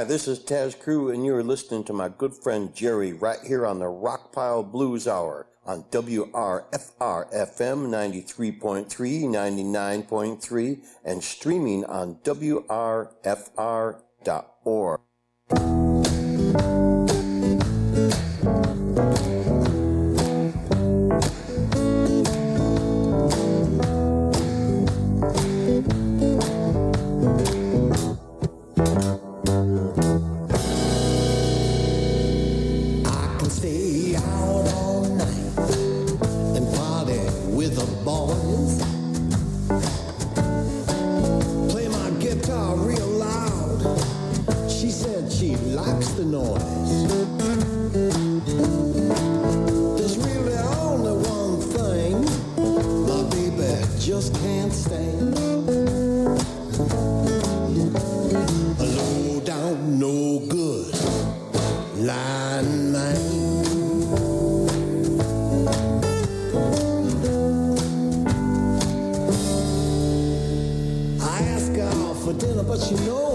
Hi, this is Taz Crew, and you're listening to my good friend Jerry right here on the Rockpile Blues Hour on WRFR FM 93.3, 99.3, and streaming on WRFR.org. likes the noise. There's really only one thing my baby just can't stand. A low down, no good line man. I ask her out for dinner, but you know.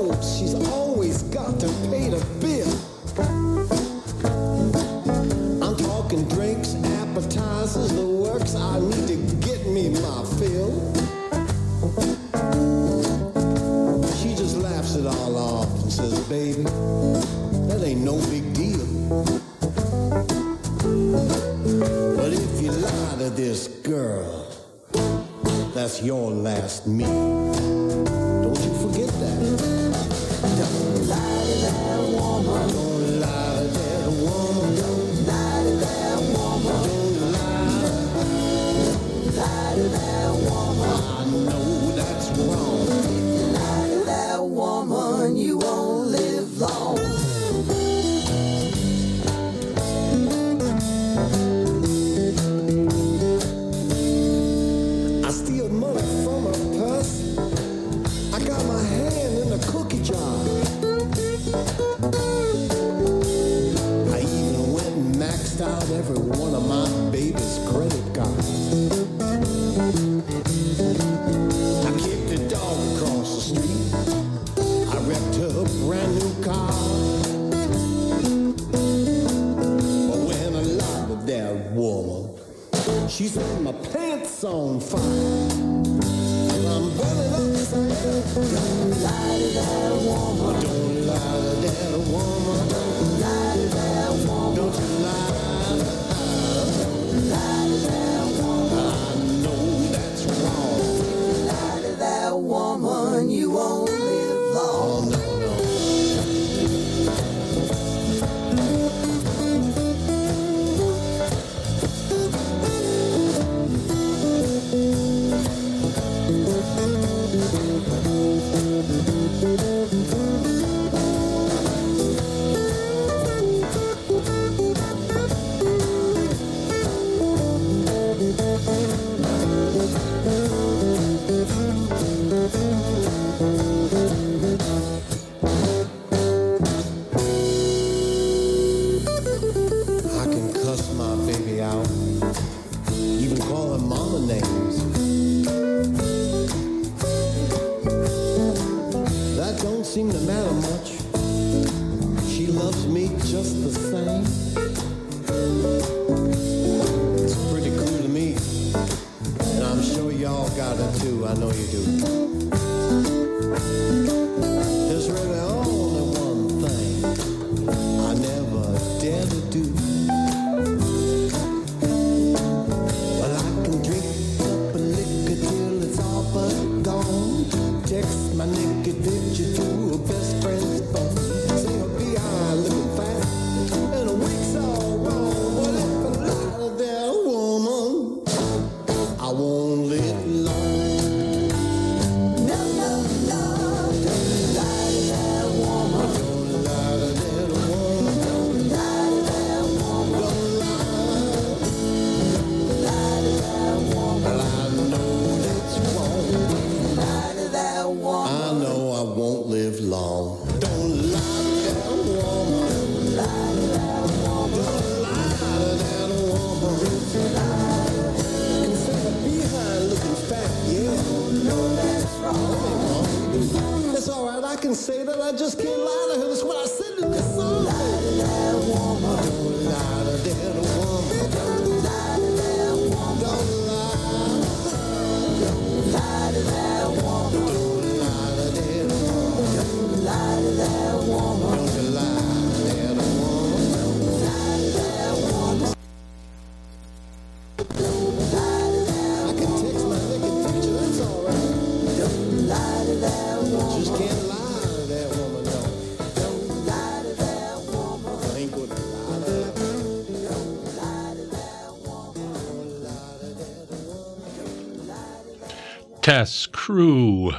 Task Crew.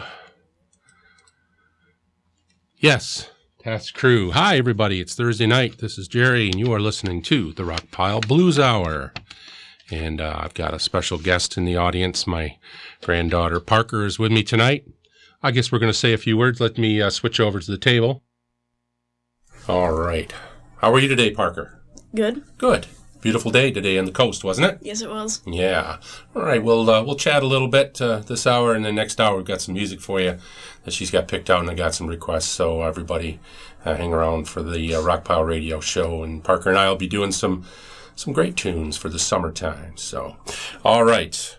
Yes, Task Crew. Hi, everybody. It's Thursday night. This is Jerry, and you are listening to the Rockpile Blues Hour. And uh, I've got a special guest in the audience. My granddaughter Parker is with me tonight. I guess we're going to say a few words. Let me uh, switch over to the table. All right. How are you today, Parker? Good. Good. Beautiful day today on the coast, wasn't it? Yes, it was. Yeah. All right. We'll uh, we'll chat a little bit uh, this hour, and the next hour we've got some music for you that she's got picked out, and I got some requests. So everybody, uh, hang around for the uh, Rock Pile Radio show, and Parker and I will be doing some some great tunes for the summertime. So, all right.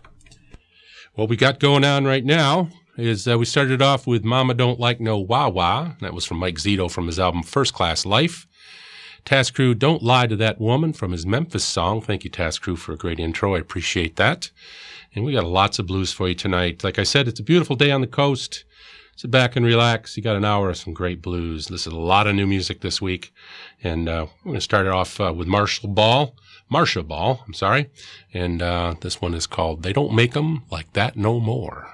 What we got going on right now is uh, we started off with "Mama Don't Like No Wah Wah." That was from Mike Zito from his album First Class Life. Task Crew, Don't Lie to That Woman from his Memphis song. Thank you, Task Crew, for a great intro. I appreciate that. And we got lots of blues for you tonight. Like I said, it's a beautiful day on the coast. Sit back and relax. You got an hour of some great blues. Listen to a lot of new music this week. And uh, we're going to start it off uh, with Marshall Ball. Marcia Ball, I'm sorry. And uh, this one is called They Don't Make 'em Like That No More.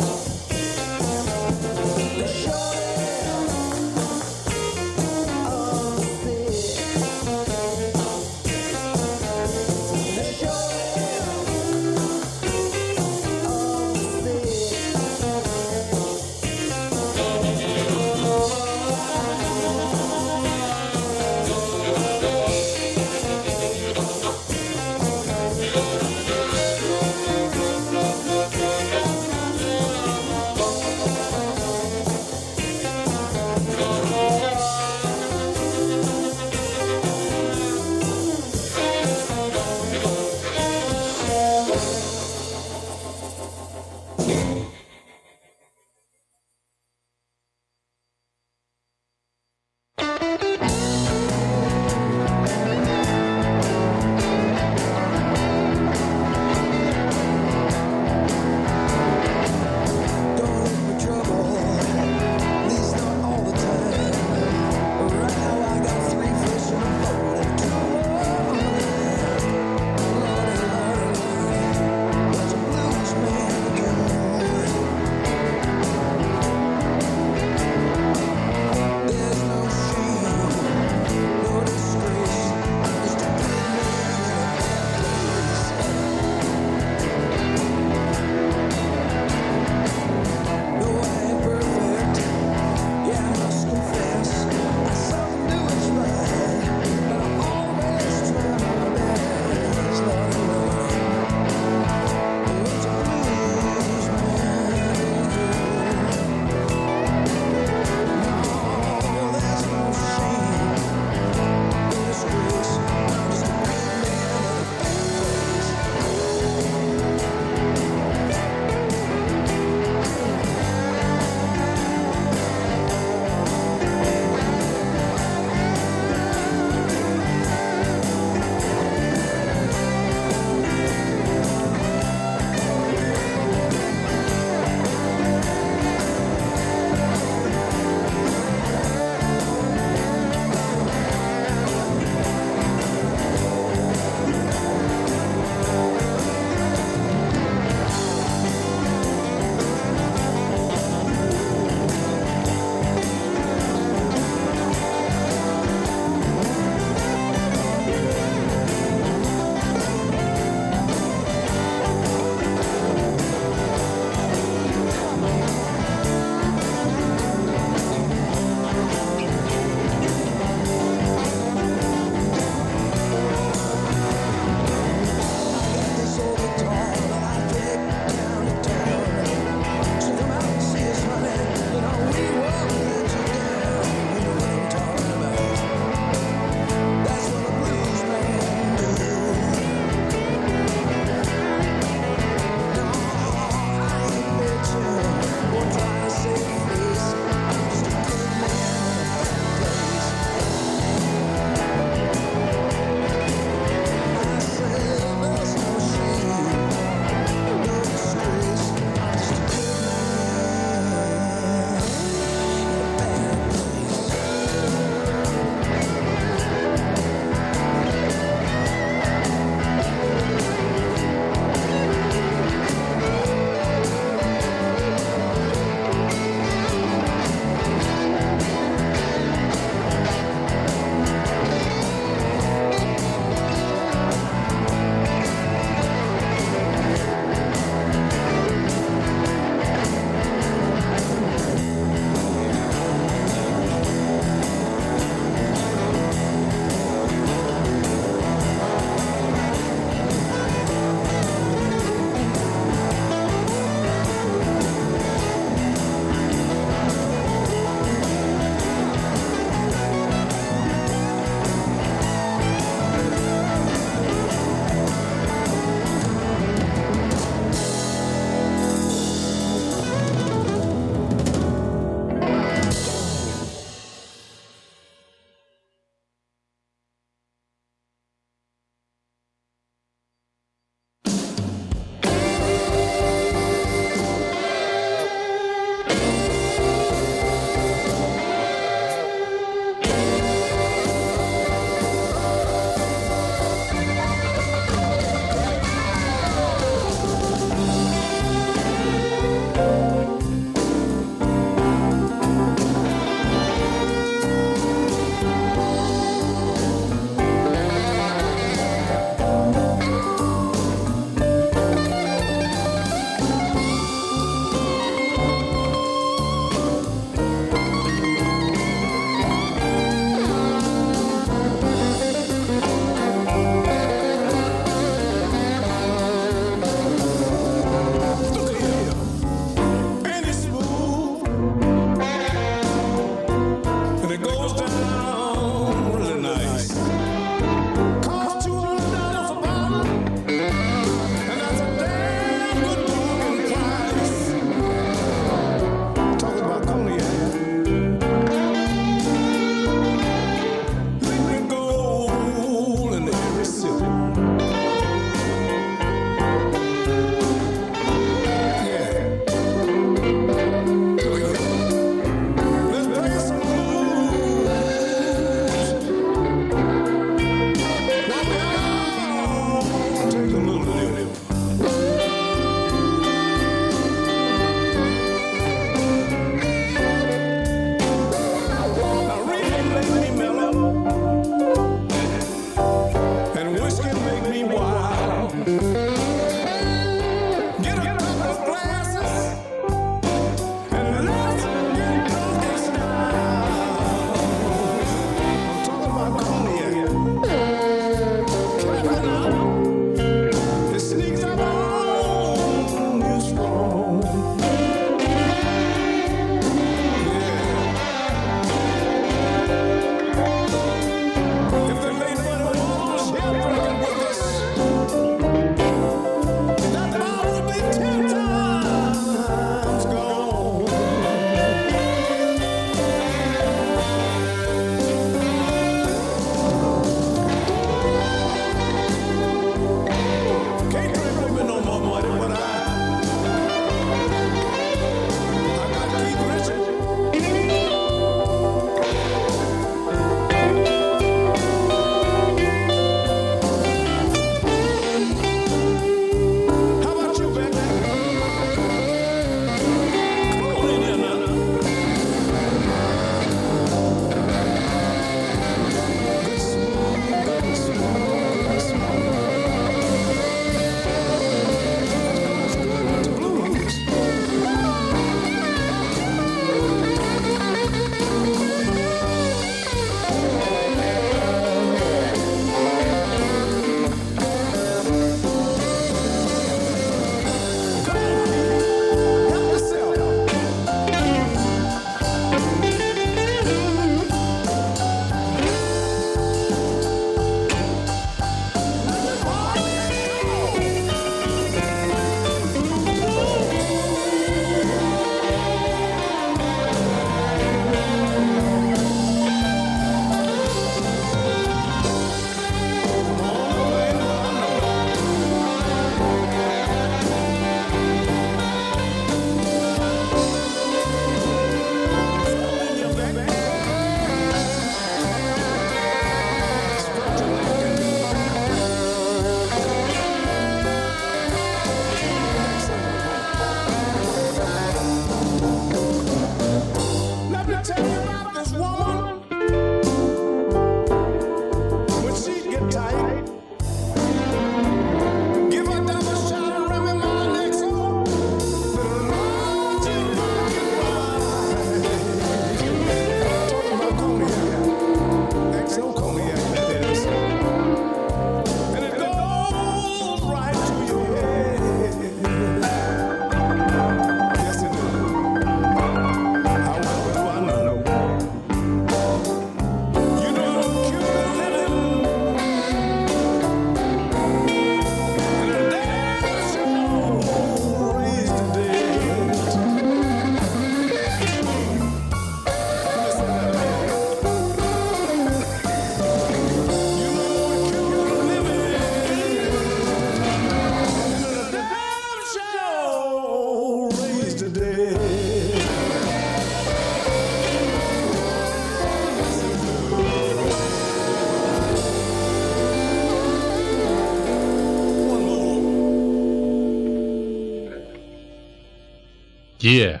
Yeah.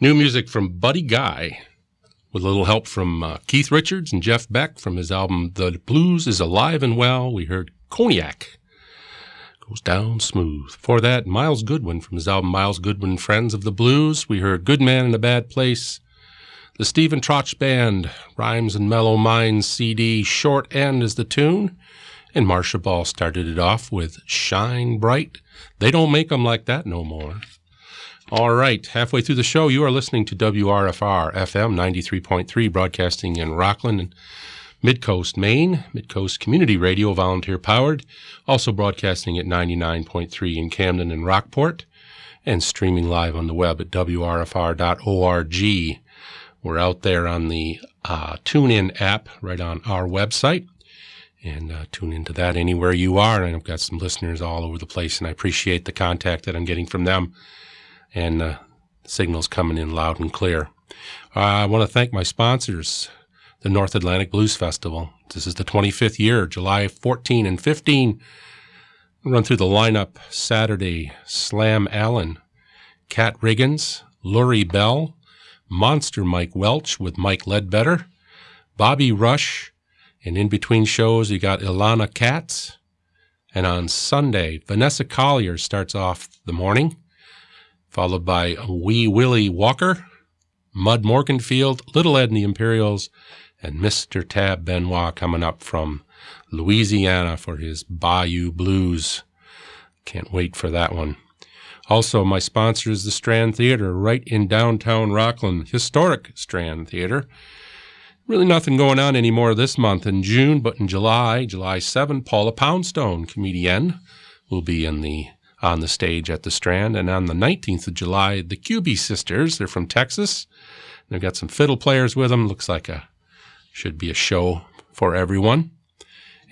New music from Buddy Guy with a little help from uh, Keith Richards and Jeff Beck from his album The Blues is Alive and Well. We heard Cognac. Goes down smooth. For that, Miles Goodwyn from his album Miles Goodwyn Friends of the Blues. We heard Good Man in a Bad Place. The Stephen Trotch Band, Rhymes and Mellow Minds CD, Short End is the tune. And Marcia Ball started it off with Shine Bright. They don't make 'em like that no more. All right, halfway through the show, you are listening to WRFR FM 93.3, broadcasting in Rockland and Midcoast, Maine, Midcoast Community Radio, volunteer powered, also broadcasting at 99.3 in Camden and Rockport, and streaming live on the web at WRFR.org. We're out there on the uh, TuneIn app right on our website. And uh, tune into that anywhere you are. And I've got some listeners all over the place, and I appreciate the contact that I'm getting from them. And uh, signals coming in loud and clear. Uh, I want to thank my sponsors, the North Atlantic Blues Festival. This is the 25th year, July 14 and 15. I'll run through the lineup Saturday Slam Allen, Kat Riggins, Lurrie Bell, Monster Mike Welch with Mike Ledbetter, Bobby Rush, and in between shows, you got Ilana Katz. And on Sunday, Vanessa Collier starts off the morning, followed by Wee Willie Walker, Mud Morganfield, Little Ed and the Imperials, and Mr. Tab Benoit coming up from Louisiana for his Bayou Blues. Can't wait for that one. Also, my sponsor is the Strand Theater right in downtown Rockland, historic Strand Theater. Really nothing going on anymore this month in June, but in July, July 7, Paula Poundstone, comedian, will be in the on the stage at the Strand. And on the 19th of July, the Quebe Sisters, they're from Texas. They've got some fiddle players with them. Looks like a should be a show for everyone.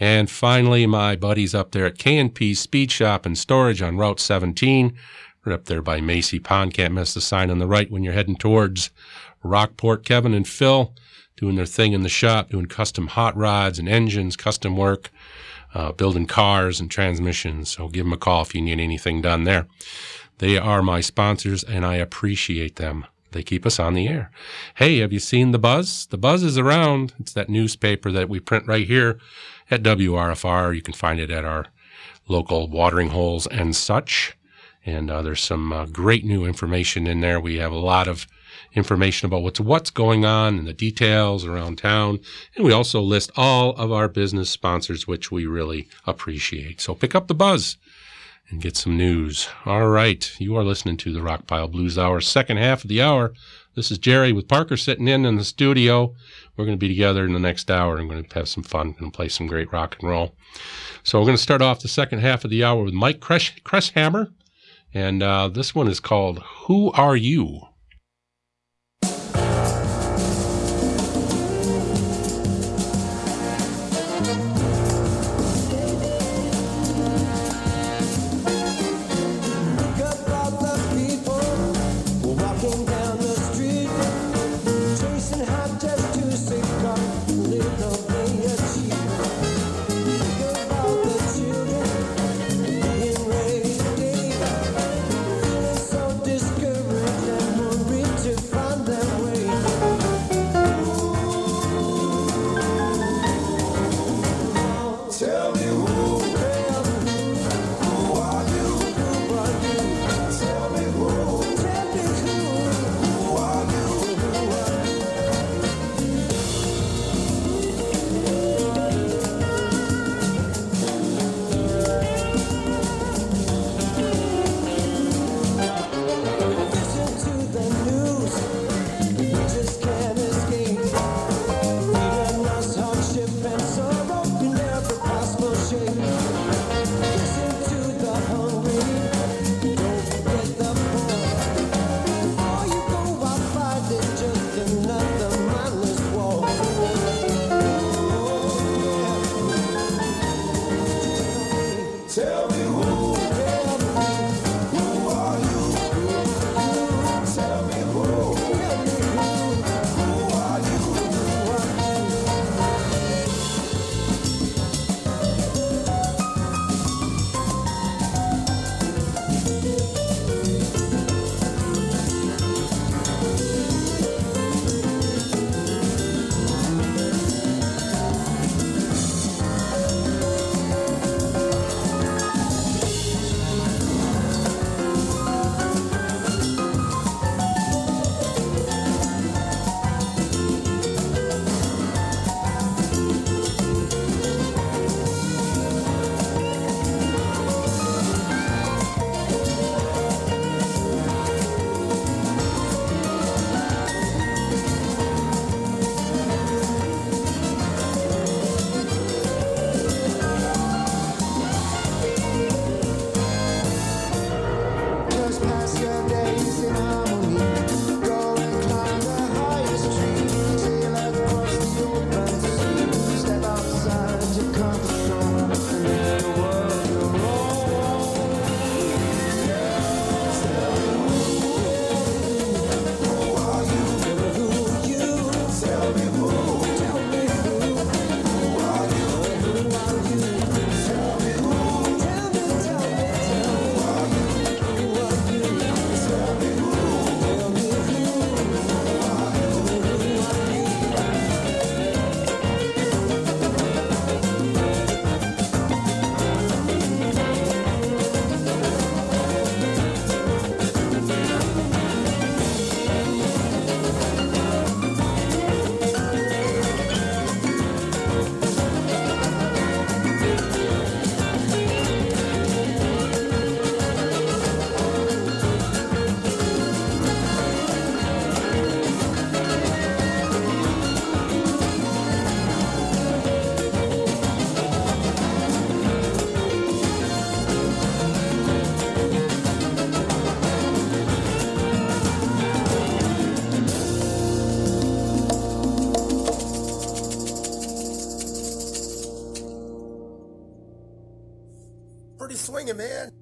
And finally, my buddies up there at K&P Speed Shop and Storage on Route 17. We're up there by Macy Pond. Can't miss the sign on the right when you're heading towards Rockport. Kevin and Phil doing their thing in the shop, doing custom hot rods and engines, custom work, uh, building cars and transmissions. So give them a call if you need anything done there. They are my sponsors and I appreciate them. They keep us on the air. Hey, have you seen The Buzz? The Buzz is around. It's that newspaper that we print right here at WRFR. You can find it at our local watering holes and such. And uh, there's some uh, great new information in there. We have a lot of information about what's what's going on and the details around town. And we also list all of our business sponsors, which we really appreciate. So pick up the buzz and get some news. All right, you are listening to the Rockpile Blues Hour, second half of the hour. This is Jerry with Parker sitting in in the studio. We're going to be together in the next hour. I'm going to have some fun. and play some great rock and roll. So we're going to start off the second half of the hour with Mike Cresshammer. And uh, this one is called Who Are You? Bring it, man.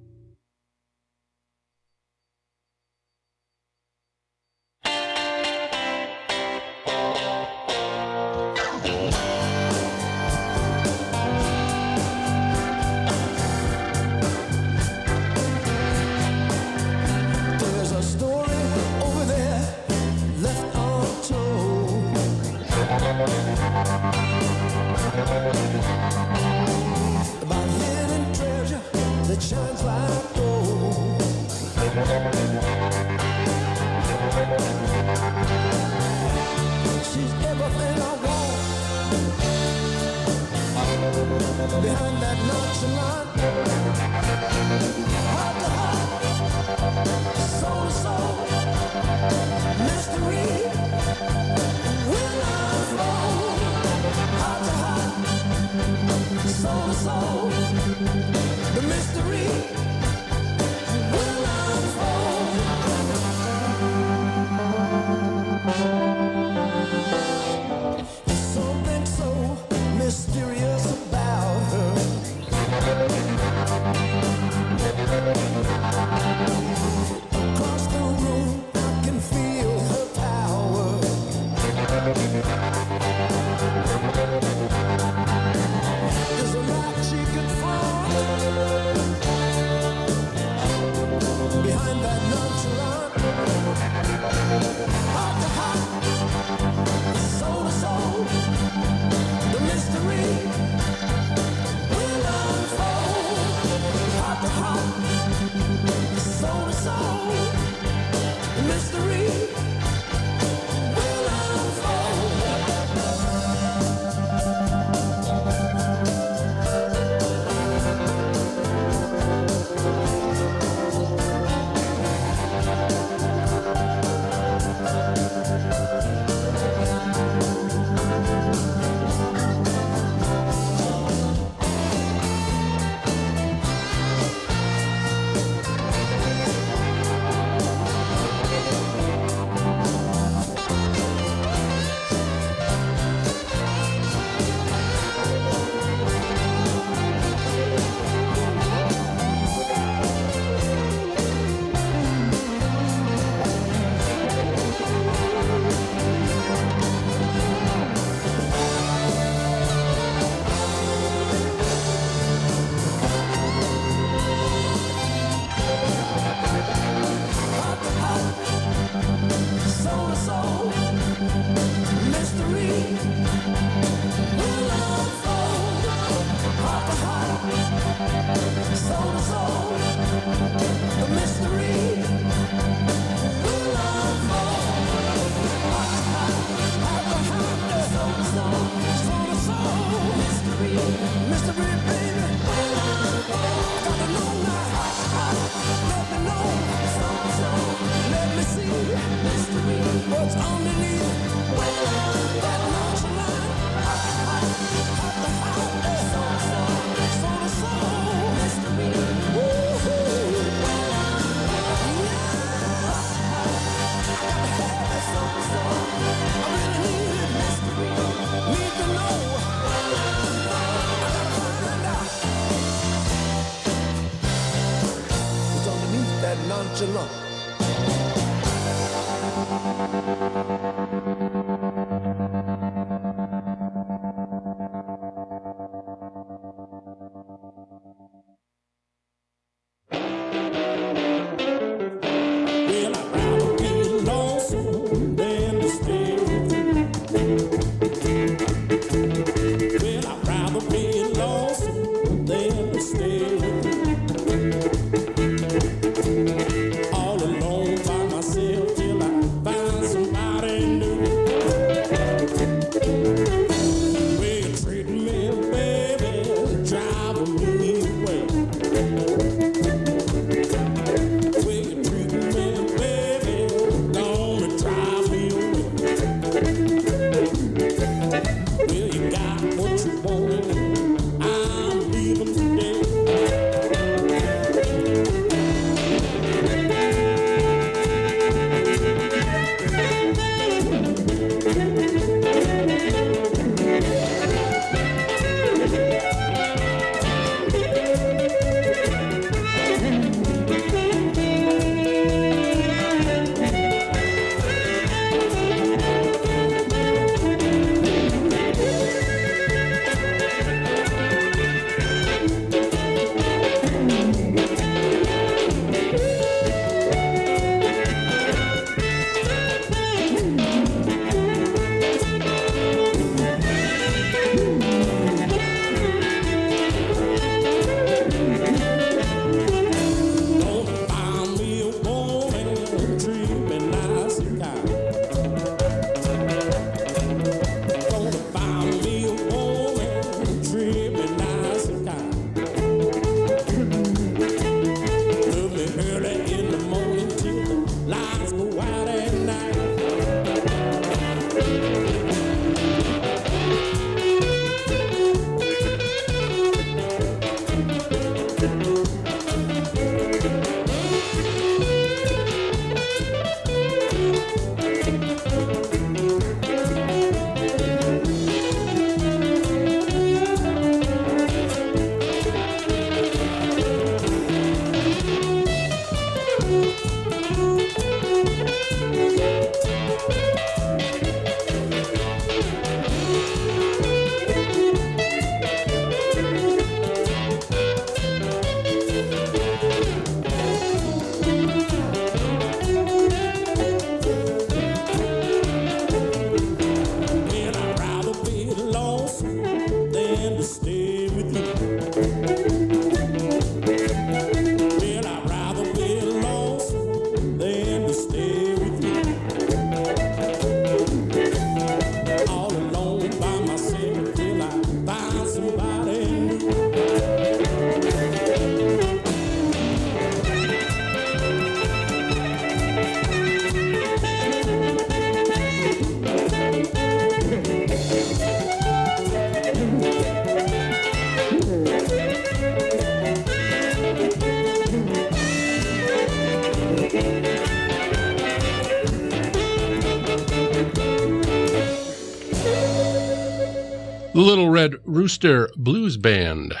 Red Rooster Blues Band.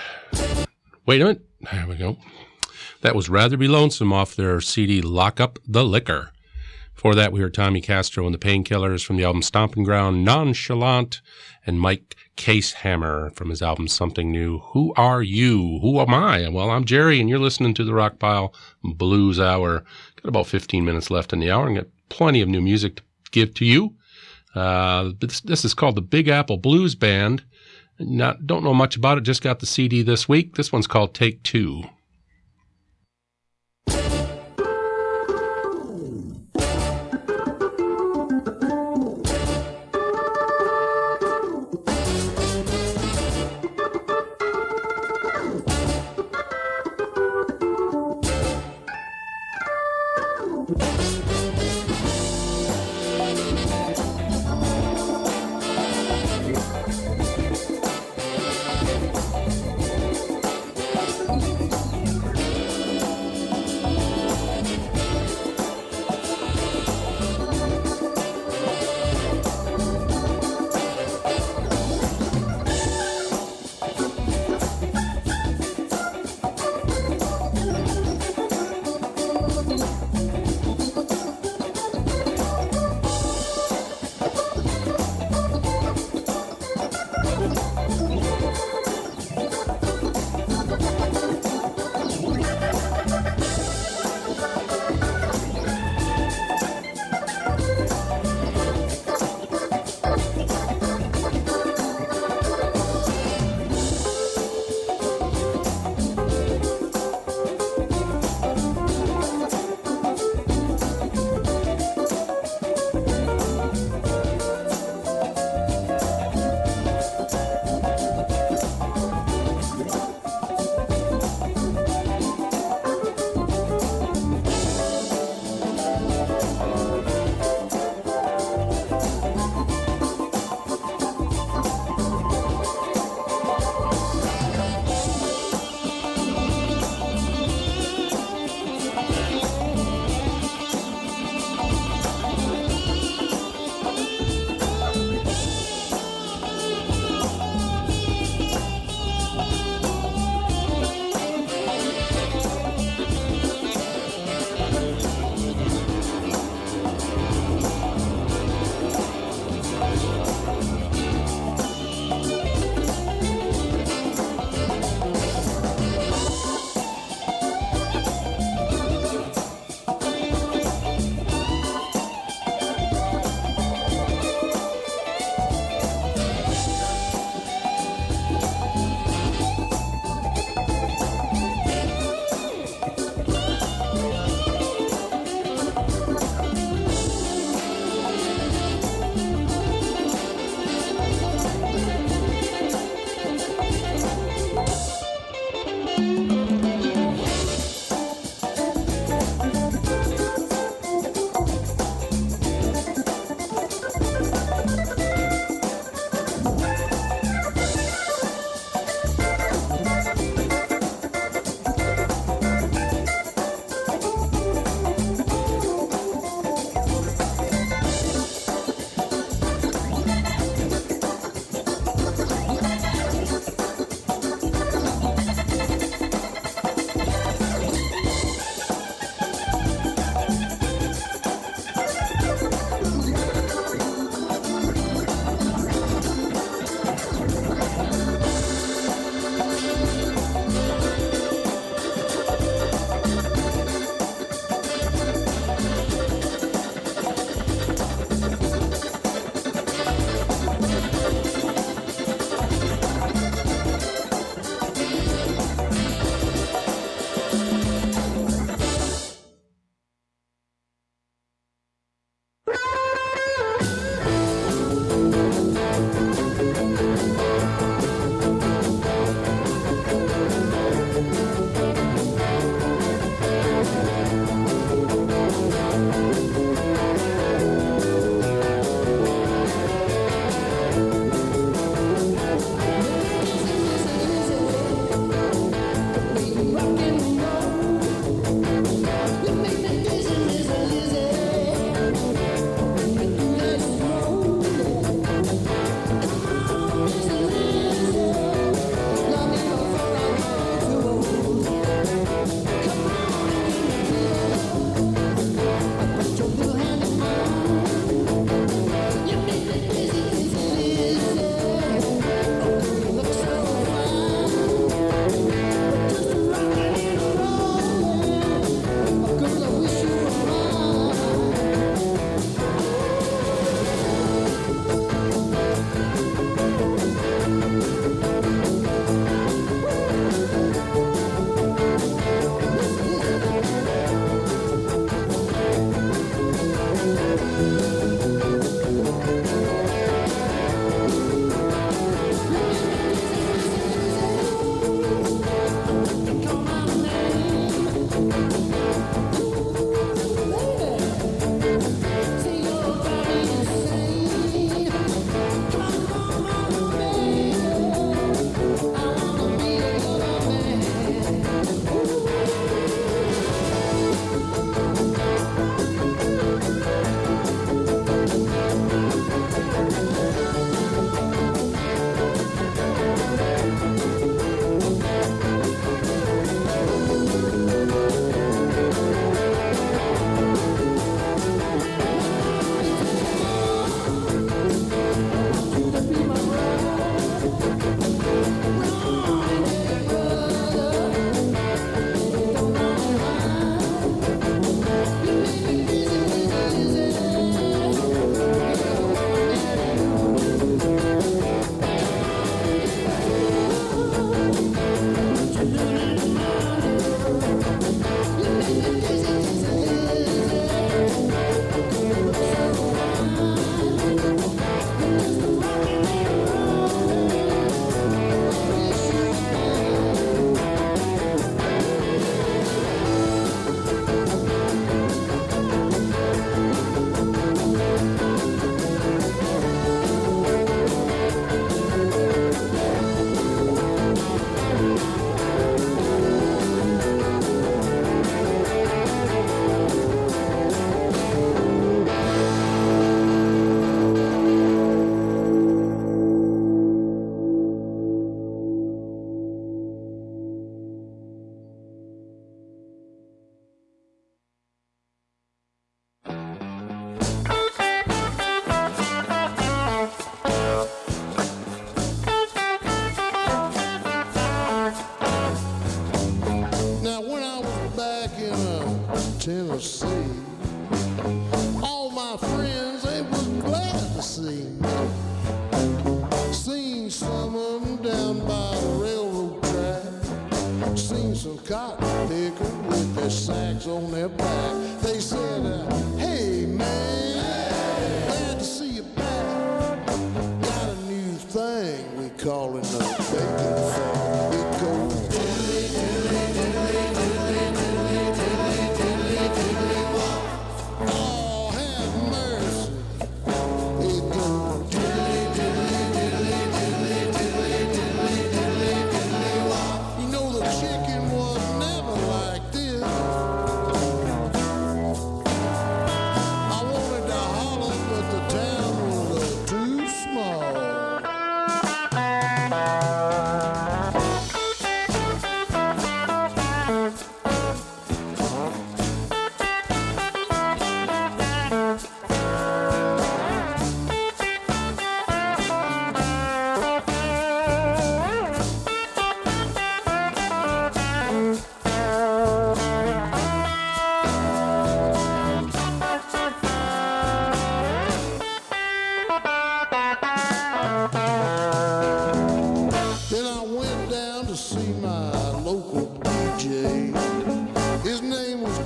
Wait a minute. There we go. That was Rather Be Lonesome off their CD Lock Up the Liquor. For that, we heard Tommy Castro and the Painkillers from the album Stomping Ground, Nonchalant, and Mike Casehammer from his album Something New. Who are you? Who am I? Well, I'm Jerry, and you're listening to the Rockpile Blues Hour. Got about 15 minutes left in the hour and got plenty of new music to give to you. Uh, this, this is called the Big Apple Blues Band. Not don't know much about it. Just got the CD this week. This one's called Take Two.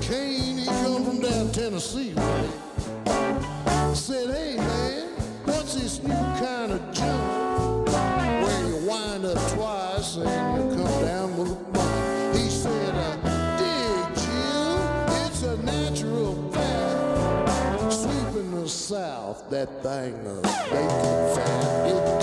Kane. He come from down Tennessee. Said, hey man, what's this new kind of jump where you wind up twice and you come down with a bump? He said, uh, dig you? it's a natural fact. Sweeping the south, that thing of bacon fat,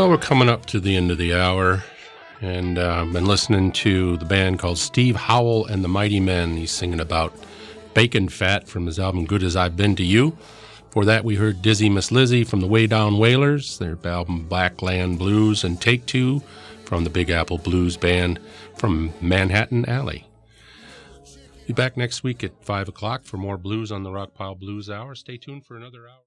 Well, we're coming up to the end of the hour, and uh, I've been listening to the band called Steve Howell and the Mighty Men. He's singing about bacon fat from his album Good as I've Been to You. For that, we heard Dizzy Miss Lizzie from the Way Down Whalers, their album Blackland Blues, and Take Two from the Big Apple Blues Band from Manhattan Alley. Be back next week at 5 o'clock for more blues on the Rockpile Blues Hour. Stay tuned for another hour.